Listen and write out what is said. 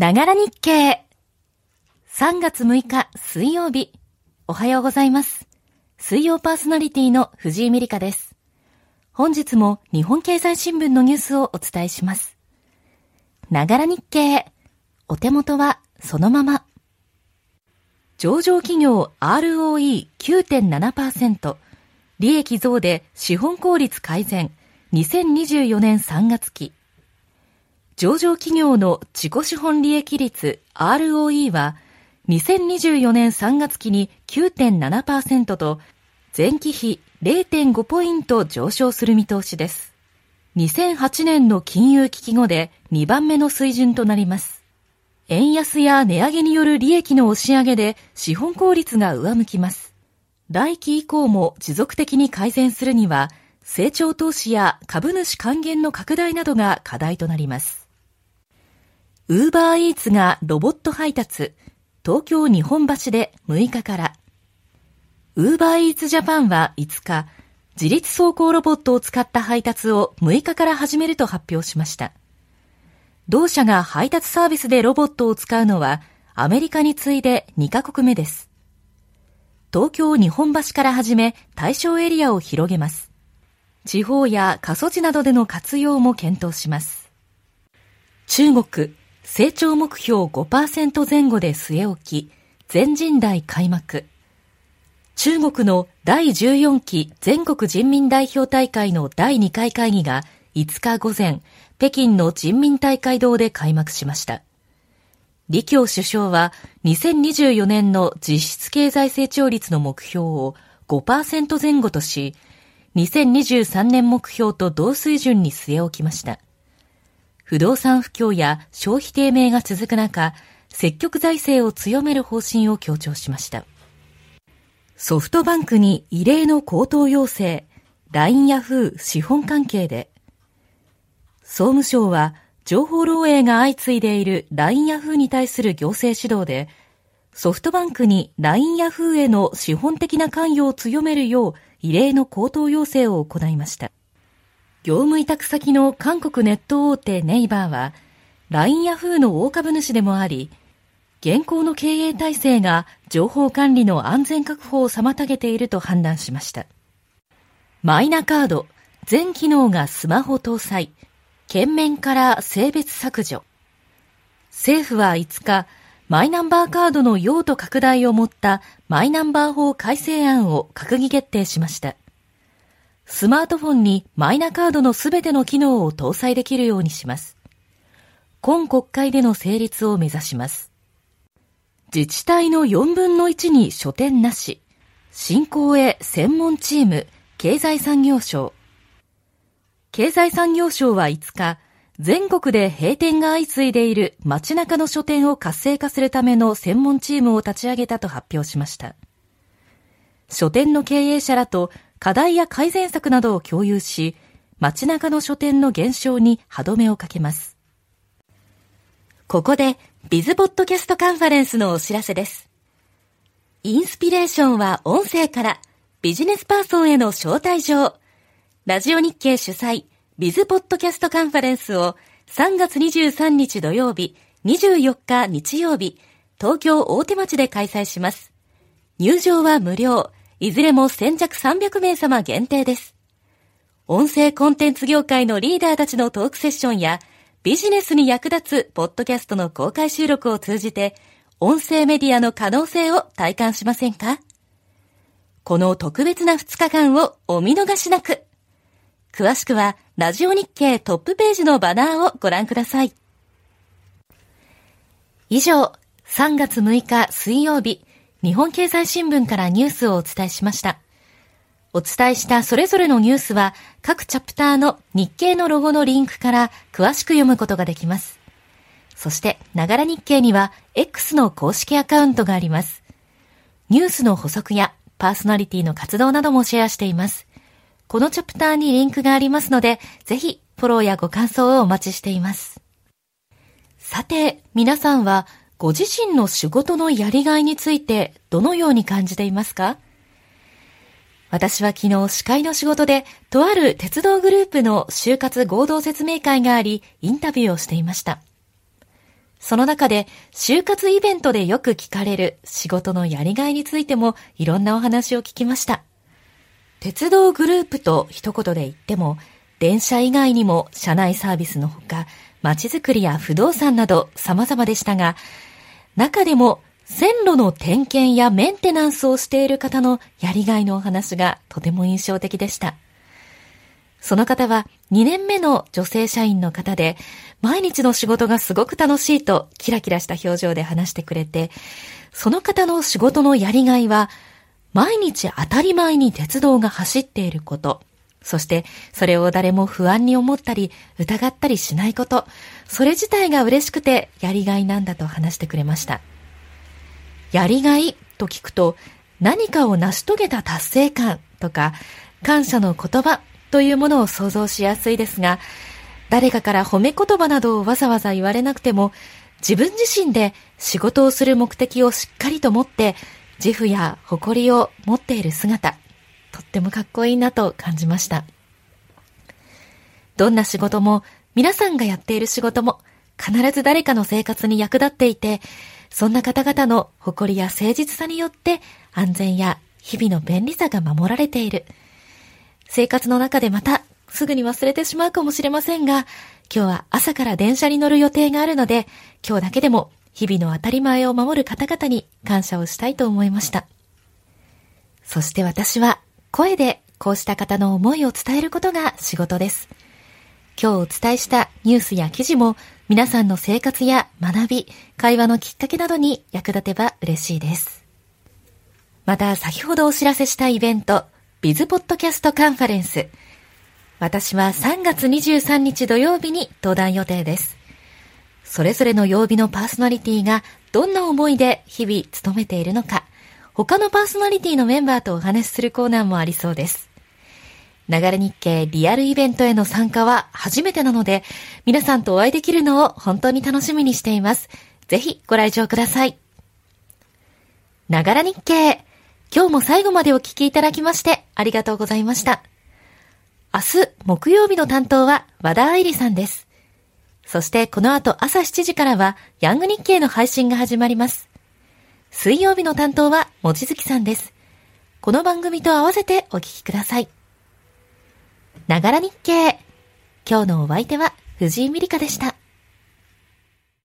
ながら日経。3月6日水曜日。おはようございます。水曜パーソナリティの藤井美里香です。本日も日本経済新聞のニュースをお伝えします。ながら日経。お手元はそのまま。上場企業 ROE9.7%。利益増で資本効率改善。2024年3月期。上場企業の自己資本利益率 ROE は2024年3月期に9.7%と前期比0.5ポイント上昇する見通しです。2008年の金融危機後で2番目の水準となります。円安や値上げによる利益の押し上げで資本効率が上向きます。来期以降も持続的に改善するには成長投資や株主還元の拡大などが課題となります。ウーバーイーツがロボット配達、東京日本橋で6日から。ウーバーイーツジャパンは5日、自立走行ロボットを使った配達を6日から始めると発表しました。同社が配達サービスでロボットを使うのはアメリカに次いで2カ国目です。東京日本橋から始め対象エリアを広げます。地方や過疎地などでの活用も検討します。中国、成長目標5%前後で据え置き、全人代開幕。中国の第14期全国人民代表大会の第2回会議が5日午前、北京の人民大会堂で開幕しました。李強首相は2024年の実質経済成長率の目標を5%前後とし、2023年目標と同水準に据え置きました。不動産不況や消費低迷が続く中、積極財政を強める方針を強調しました。ソフトバンクに異例の高騰要請、LINE ヤフー資本関係で、総務省は情報漏洩が相次いでいる LINE ヤフーに対する行政指導で、ソフトバンクに LINE ヤフーへの資本的な関与を強めるよう異例の高騰要請を行いました。業務委託先の韓国ネット大手ネイバーは、LINE ヤフーの大株主でもあり、現行の経営体制が情報管理の安全確保を妨げていると判断しました。マイナカード、全機能がスマホ搭載、県面から性別削除。政府は5日、マイナンバーカードの用途拡大を持ったマイナンバー法改正案を閣議決定しました。スマートフォンにマイナカードのすべての機能を搭載できるようにします。今国会での成立を目指します。自治体の4分の1に書店なし。振興へ専門チーム、経済産業省。経済産業省は5日、全国で閉店が相次いでいる街中の書店を活性化するための専門チームを立ち上げたと発表しました。書店の経営者らと課題や改善策などを共有し、街中の書店の減少に歯止めをかけます。ここで、ビズポッドキャストカンファレンスのお知らせです。インスピレーションは音声からビジネスパーソンへの招待状。ラジオ日経主催ビズポッドキャストカンファレンスを3月23日土曜日、24日日曜日、東京大手町で開催します。入場は無料。いずれも先着300名様限定です。音声コンテンツ業界のリーダーたちのトークセッションや、ビジネスに役立つポッドキャストの公開収録を通じて、音声メディアの可能性を体感しませんか？この特別な2日間をお見逃しなく。詳しくは、ラジオ日経トップページのバナーをご覧ください。以上、3月6日水曜日、日本経済新聞からニュースをお伝えしました。お伝えしたそれぞれのニュースは各チャプターの日経のロゴのリンクから詳しく読むことができます。そして、ながら日経には X の公式アカウントがあります。ニュースの補足やパーソナリティの活動などもシェアしています。このチャプターにリンクがありますので、ぜひフォローやご感想をお待ちしています。さて、皆さんはご自身の仕事のやりがいについてどのように感じていますか？私は昨日司会の仕事で、とある鉄道グループの就活合同説明会があり、インタビューをしていました。その中で就活イベントでよく聞かれる仕事のやりがいについてもいろんなお話を聞きました。鉄道グループと一言で言っても、電車以外にも車内サービスのほか、街づくりや不動産など様々でしたが、中でも線路の点検やメンテナンスをしている方のやりがいのお話がとても印象的でした。その方は2年目の女性社員の方で、毎日の仕事がすごく楽しいとキラキラした表情で話してくれて、その方の仕事のやりがいは、毎日当たり前に鉄道が走っていること、そしてそれを誰も不安に思ったり疑ったりしないこと、それ自体が嬉しくてやりがいなんだと話してくれました。やりがいと聞くと何かを成し遂げた達成感とか感謝の言葉というものを想像しやすいですが、誰かから褒め言葉などをわざわざ言われなくても、自分自身で仕事をする目的をしっかりと持って、自負や誇りを持っている姿、とってもかっこいいなと感じました。どんな仕事も、皆さんがやっている仕事も、必ず誰かの生活に役立っていて、そんな方々の誇りや誠実さによって安全や日々の便利さが守られている。生活の中でまたすぐに忘れてしまうかもしれませんが、今日は朝から電車に乗る予定があるので、今日だけでも日々の当たり前を守る方々に感謝をしたいと思いました。そして私は声でこうした方の思いを伝えることが仕事です。今日お伝えしたニュースや記事も皆さんの生活や学び、会話のきっかけなどに役立てば嬉しいです。また先ほどお知らせしたイベント、ビズポッドキャストカンファレンス。私は3月23日土曜日に登壇予定です。それぞれの曜日のパーソナリティがどんな思いで日々務めているのか、他のパーソナリティのメンバーとお話しするコーナーもありそうです。流れ日経リアルイベントへの参加は初めてなので、皆さんとお会いできるのを本当に楽しみにしています。ぜひご来場ください。ながら日経今日も最後までお聞きいただきましてありがとうございました。明日木曜日の担当は和田愛理さんです。そしてこの後朝7時からはヤング日経の配信が始まります。水曜日の担当はもちづきさんです。この番組と合わせてお聞きください。ながら日経。今日のお相手は藤井美里香でした。